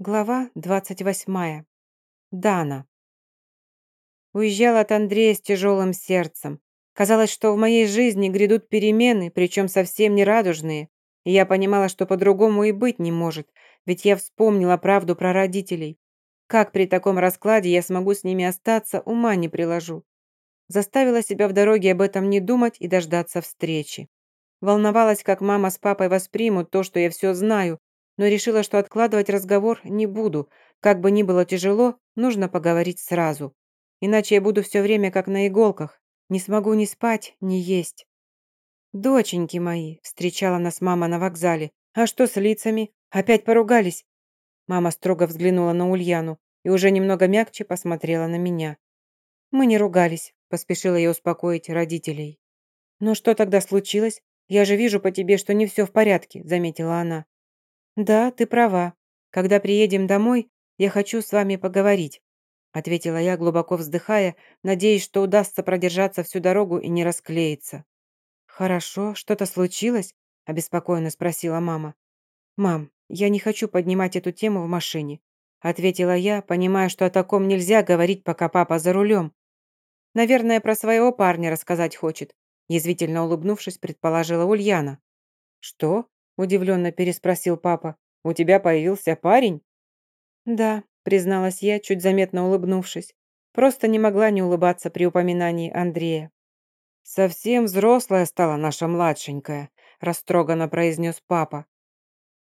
Глава 28. Дана. Уезжала от Андрея с тяжелым сердцем. Казалось, что в моей жизни грядут перемены, причем совсем не радужные. И я понимала, что по-другому и быть не может, ведь я вспомнила правду про родителей. Как при таком раскладе я смогу с ними остаться, ума не приложу. Заставила себя в дороге об этом не думать и дождаться встречи. Волновалась, как мама с папой воспримут то, что я все знаю, но решила, что откладывать разговор не буду. Как бы ни было тяжело, нужно поговорить сразу. Иначе я буду все время как на иголках. Не смогу ни спать, ни есть. «Доченьки мои», — встречала нас мама на вокзале. «А что с лицами? Опять поругались?» Мама строго взглянула на Ульяну и уже немного мягче посмотрела на меня. «Мы не ругались», — поспешила я успокоить родителей. «Но что тогда случилось? Я же вижу по тебе, что не все в порядке», — заметила она. «Да, ты права. Когда приедем домой, я хочу с вами поговорить», ответила я, глубоко вздыхая, надеясь, что удастся продержаться всю дорогу и не расклеиться. «Хорошо, что-то случилось?» обеспокоенно спросила мама. «Мам, я не хочу поднимать эту тему в машине», ответила я, понимая, что о таком нельзя говорить, пока папа за рулем. «Наверное, про своего парня рассказать хочет», язвительно улыбнувшись, предположила Ульяна. «Что?» Удивленно переспросил папа. «У тебя появился парень?» «Да», призналась я, чуть заметно улыбнувшись. Просто не могла не улыбаться при упоминании Андрея. «Совсем взрослая стала наша младшенькая», растроганно произнес папа.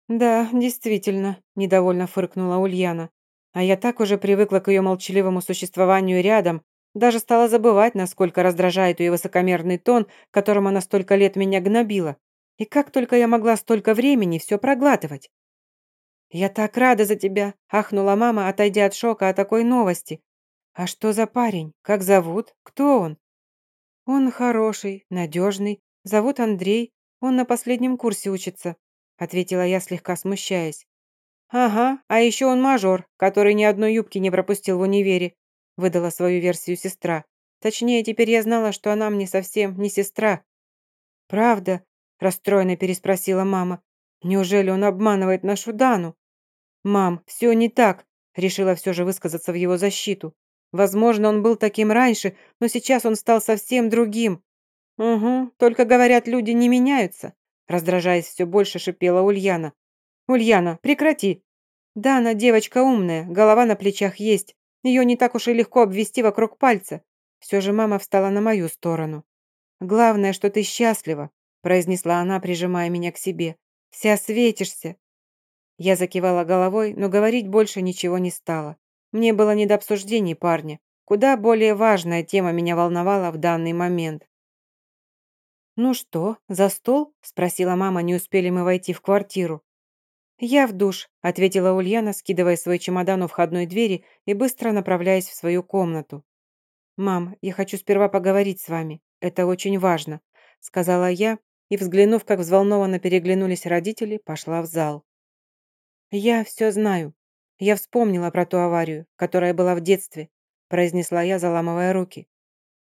«Да, действительно», – недовольно фыркнула Ульяна. А я так уже привыкла к ее молчаливому существованию рядом, даже стала забывать, насколько раздражает ее высокомерный тон, которым она столько лет меня гнобила. И как только я могла столько времени все проглатывать? «Я так рада за тебя!» – ахнула мама, отойдя от шока от такой новости. «А что за парень? Как зовут? Кто он?» «Он хороший, надежный. Зовут Андрей. Он на последнем курсе учится», – ответила я, слегка смущаясь. «Ага, а еще он мажор, который ни одной юбки не пропустил в универе», – выдала свою версию сестра. Точнее, теперь я знала, что она мне совсем не сестра. «Правда? Расстроенно переспросила мама. Неужели он обманывает нашу Дану? Мам, все не так, решила все же высказаться в его защиту. Возможно, он был таким раньше, но сейчас он стал совсем другим. Угу, только говорят, люди не меняются, раздражаясь все больше, шипела Ульяна. Ульяна, прекрати. Дана девочка умная, голова на плечах есть. Ее не так уж и легко обвести вокруг пальца. Все же мама встала на мою сторону. Главное, что ты счастлива произнесла она, прижимая меня к себе. «Вся светишься!» Я закивала головой, но говорить больше ничего не стала. Мне было не до обсуждений парня. Куда более важная тема меня волновала в данный момент. «Ну что, за стол?» – спросила мама, не успели мы войти в квартиру. «Я в душ», – ответила Ульяна, скидывая свой чемодан у входной двери и быстро направляясь в свою комнату. «Мам, я хочу сперва поговорить с вами. Это очень важно», – сказала я, и, взглянув, как взволнованно переглянулись родители, пошла в зал. «Я все знаю. Я вспомнила про ту аварию, которая была в детстве», произнесла я, заламывая руки.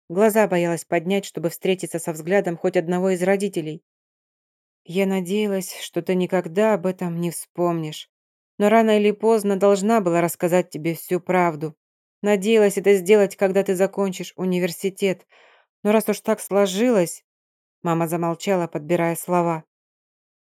Глаза боялась поднять, чтобы встретиться со взглядом хоть одного из родителей. «Я надеялась, что ты никогда об этом не вспомнишь. Но рано или поздно должна была рассказать тебе всю правду. Надеялась это сделать, когда ты закончишь университет. Но раз уж так сложилось, Мама замолчала, подбирая слова.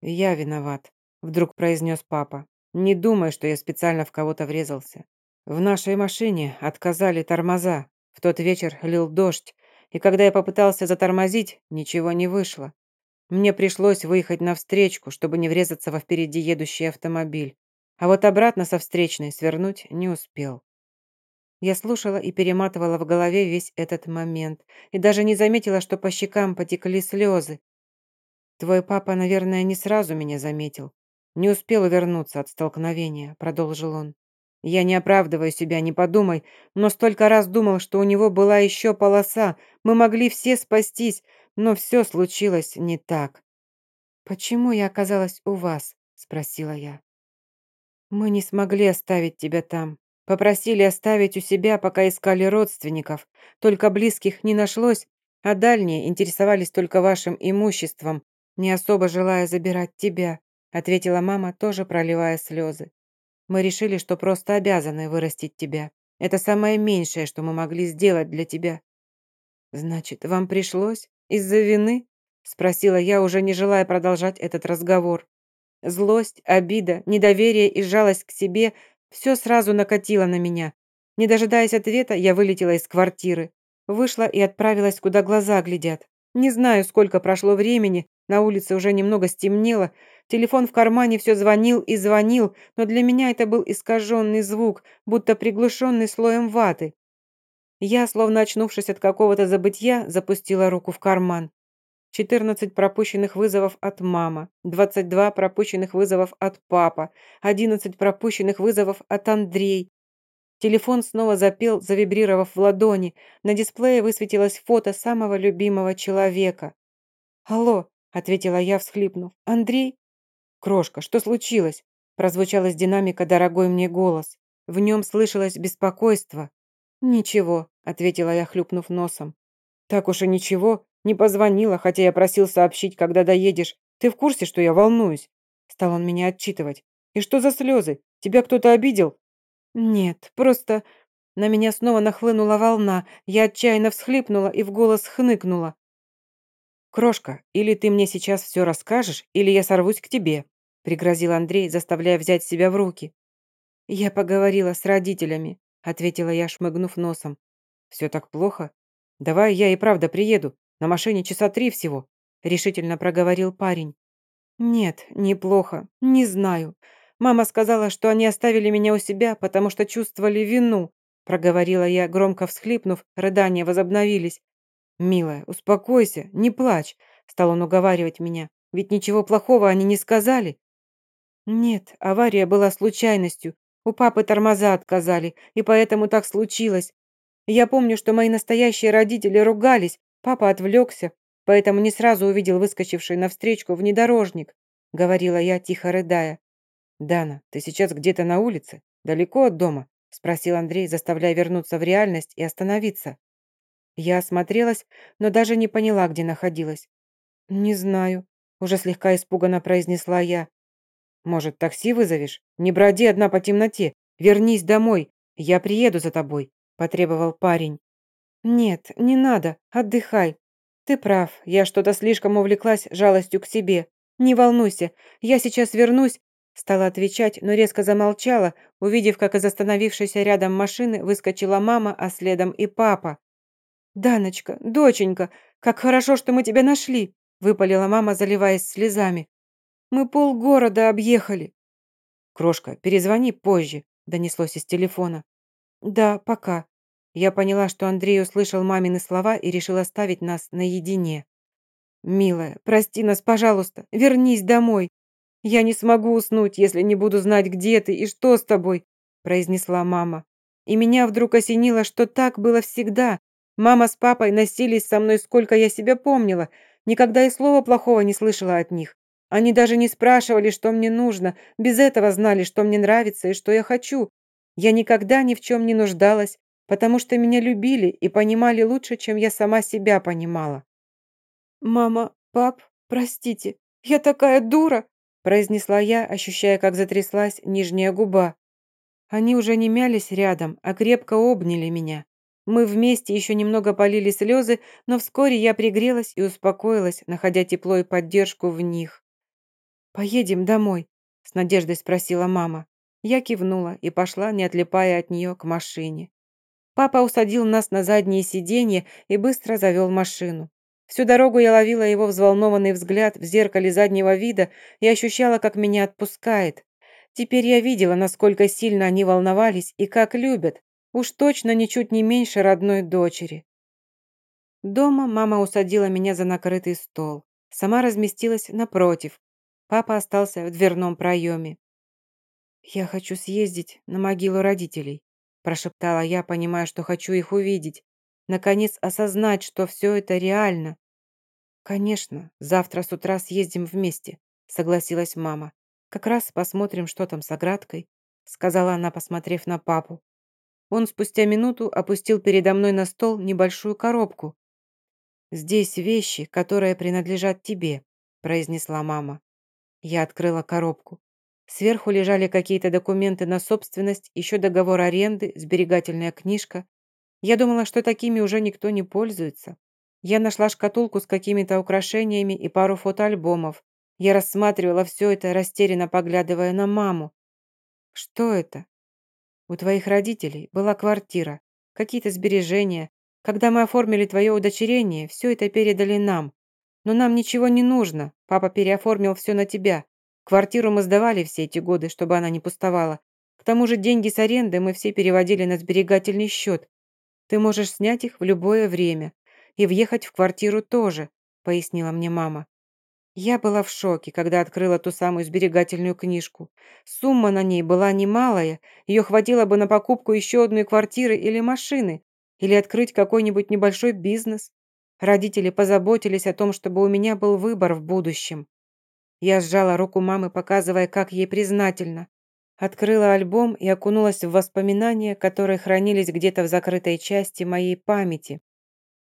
«Я виноват», — вдруг произнес папа. «Не думай, что я специально в кого-то врезался. В нашей машине отказали тормоза. В тот вечер лил дождь, и когда я попытался затормозить, ничего не вышло. Мне пришлось выехать навстречку, чтобы не врезаться во впереди едущий автомобиль. А вот обратно со встречной свернуть не успел. Я слушала и перематывала в голове весь этот момент, и даже не заметила, что по щекам потекли слезы. «Твой папа, наверное, не сразу меня заметил. Не успел увернуться от столкновения», — продолжил он. «Я не оправдываю себя, не подумай, но столько раз думал, что у него была еще полоса, мы могли все спастись, но все случилось не так». «Почему я оказалась у вас?» — спросила я. «Мы не смогли оставить тебя там. Попросили оставить у себя, пока искали родственников. Только близких не нашлось, а дальние интересовались только вашим имуществом, не особо желая забирать тебя», ответила мама, тоже проливая слезы. Мы решили, что просто обязаны вырастить тебя. Это самое меньшее, что мы могли сделать для тебя». «Значит, вам пришлось? Из-за вины?» Спросила я, уже не желая продолжать этот разговор. Злость, обида, недоверие и жалость к себе – все сразу накатило на меня. Не дожидаясь ответа, я вылетела из квартиры. Вышла и отправилась, куда глаза глядят. Не знаю, сколько прошло времени, на улице уже немного стемнело. Телефон в кармане все звонил и звонил, но для меня это был искаженный звук, будто приглушенный слоем ваты. Я, словно очнувшись от какого-то забытья, запустила руку в карман. 14 пропущенных вызовов от мама, 22 пропущенных вызовов от папа, 11 пропущенных вызовов от Андрей. Телефон снова запел, завибрировав в ладони. На дисплее высветилось фото самого любимого человека. «Алло», — ответила я, всхлипнув. «Андрей?» «Крошка, что случилось?» Прозвучал из динамика дорогой мне голос. В нем слышалось беспокойство. «Ничего», — ответила я, хлюпнув носом. «Так уж и ничего. Не позвонила, хотя я просил сообщить, когда доедешь. Ты в курсе, что я волнуюсь?» Стал он меня отчитывать. «И что за слезы? Тебя кто-то обидел?» «Нет, просто...» На меня снова нахлынула волна. Я отчаянно всхлипнула и в голос хныкнула. «Крошка, или ты мне сейчас все расскажешь, или я сорвусь к тебе», пригрозил Андрей, заставляя взять себя в руки. «Я поговорила с родителями», ответила я, шмыгнув носом. «Все так плохо? Давай я и правда приеду. На машине часа три всего», решительно проговорил парень. «Нет, неплохо. Не знаю. Мама сказала, что они оставили меня у себя, потому что чувствовали вину», проговорила я, громко всхлипнув, рыдания возобновились. «Милая, успокойся, не плачь», — стал он уговаривать меня. «Ведь ничего плохого они не сказали». «Нет, авария была случайностью. У папы тормоза отказали, и поэтому так случилось. Я помню, что мои настоящие родители ругались, папа отвлекся, поэтому не сразу увидел выскочивший навстречу внедорожник», — говорила я, тихо рыдая. «Дана, ты сейчас где-то на улице? Далеко от дома?» — спросил Андрей, заставляя вернуться в реальность и остановиться. Я осмотрелась, но даже не поняла, где находилась. «Не знаю», — уже слегка испуганно произнесла я. «Может, такси вызовешь? Не броди одна по темноте. Вернись домой. Я приеду за тобой», — потребовал парень. «Нет, не надо. Отдыхай. Ты прав. Я что-то слишком увлеклась жалостью к себе. Не волнуйся. Я сейчас вернусь». Стала отвечать, но резко замолчала, увидев, как из остановившейся рядом машины выскочила мама, а следом и папа. «Даночка, доченька, как хорошо, что мы тебя нашли!» выпалила мама, заливаясь слезами. «Мы полгорода объехали!» «Крошка, перезвони позже», донеслось из телефона. «Да, пока». Я поняла, что Андрей услышал мамины слова и решил оставить нас наедине. «Милая, прости нас, пожалуйста, вернись домой. Я не смогу уснуть, если не буду знать, где ты и что с тобой», произнесла мама. И меня вдруг осенило, что так было всегда, Мама с папой носились со мной, сколько я себя помнила. Никогда и слова плохого не слышала от них. Они даже не спрашивали, что мне нужно. Без этого знали, что мне нравится и что я хочу. Я никогда ни в чем не нуждалась, потому что меня любили и понимали лучше, чем я сама себя понимала. «Мама, пап, простите, я такая дура!» произнесла я, ощущая, как затряслась нижняя губа. Они уже не мялись рядом, а крепко обняли меня. Мы вместе еще немного полили слезы, но вскоре я пригрелась и успокоилась, находя тепло и поддержку в них. «Поедем домой?» – с надеждой спросила мама. Я кивнула и пошла, не отлипая от нее, к машине. Папа усадил нас на заднее сиденье и быстро завел машину. Всю дорогу я ловила его взволнованный взгляд в зеркале заднего вида и ощущала, как меня отпускает. Теперь я видела, насколько сильно они волновались и как любят, Уж точно ничуть не меньше родной дочери. Дома мама усадила меня за накрытый стол. Сама разместилась напротив. Папа остался в дверном проеме. «Я хочу съездить на могилу родителей», прошептала я, понимая, что хочу их увидеть. Наконец осознать, что все это реально. «Конечно, завтра с утра съездим вместе», согласилась мама. «Как раз посмотрим, что там с оградкой», сказала она, посмотрев на папу. Он спустя минуту опустил передо мной на стол небольшую коробку. «Здесь вещи, которые принадлежат тебе», – произнесла мама. Я открыла коробку. Сверху лежали какие-то документы на собственность, еще договор аренды, сберегательная книжка. Я думала, что такими уже никто не пользуется. Я нашла шкатулку с какими-то украшениями и пару фотоальбомов. Я рассматривала все это, растерянно поглядывая на маму. Что это? У твоих родителей была квартира, какие-то сбережения. Когда мы оформили твое удочерение, все это передали нам. Но нам ничего не нужно. Папа переоформил все на тебя. Квартиру мы сдавали все эти годы, чтобы она не пустовала. К тому же деньги с аренды мы все переводили на сберегательный счет. Ты можешь снять их в любое время. И въехать в квартиру тоже», — пояснила мне мама. Я была в шоке, когда открыла ту самую сберегательную книжку. Сумма на ней была немалая, ее хватило бы на покупку еще одной квартиры или машины, или открыть какой-нибудь небольшой бизнес. Родители позаботились о том, чтобы у меня был выбор в будущем. Я сжала руку мамы, показывая, как ей признательна. Открыла альбом и окунулась в воспоминания, которые хранились где-то в закрытой части моей памяти.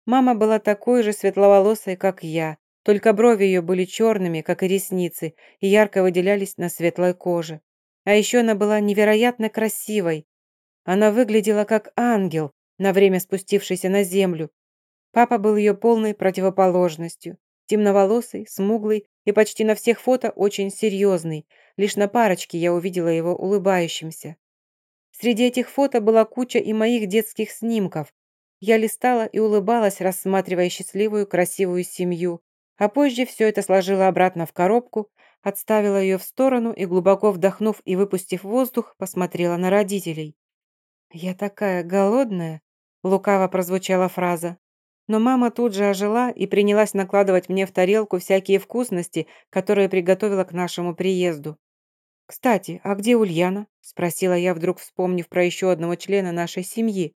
Мама была такой же светловолосой, как я, только брови ее были черными, как и ресницы, и ярко выделялись на светлой коже. А еще она была невероятно красивой. Она выглядела как ангел, на время спустившийся на землю. Папа был ее полной противоположностью. Темноволосый, смуглый и почти на всех фото очень серьезный. Лишь на парочке я увидела его улыбающимся. Среди этих фото была куча и моих детских снимков. Я листала и улыбалась, рассматривая счастливую, красивую семью, а позже все это сложила обратно в коробку, отставила ее в сторону и, глубоко вдохнув и выпустив воздух, посмотрела на родителей. «Я такая голодная», — лукаво прозвучала фраза. Но мама тут же ожила и принялась накладывать мне в тарелку всякие вкусности, которые приготовила к нашему приезду. «Кстати, а где Ульяна?» – спросила я, вдруг вспомнив про еще одного члена нашей семьи.